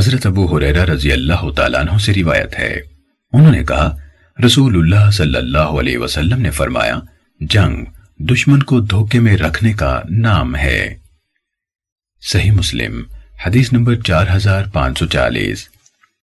حضرت ابو حریرہ رضی اللہ تعالیٰ عنہ سے روایت ہے۔ انہوں نے کہا رسول اللہ صلی اللہ علیہ وسلم نے فرمایا، جنگ دشمن کو دھوکے میں رکھنے کا نام ہے۔ صحیح مسلم، حدیث نمبر چار ہزار پانچ سو چالیس۔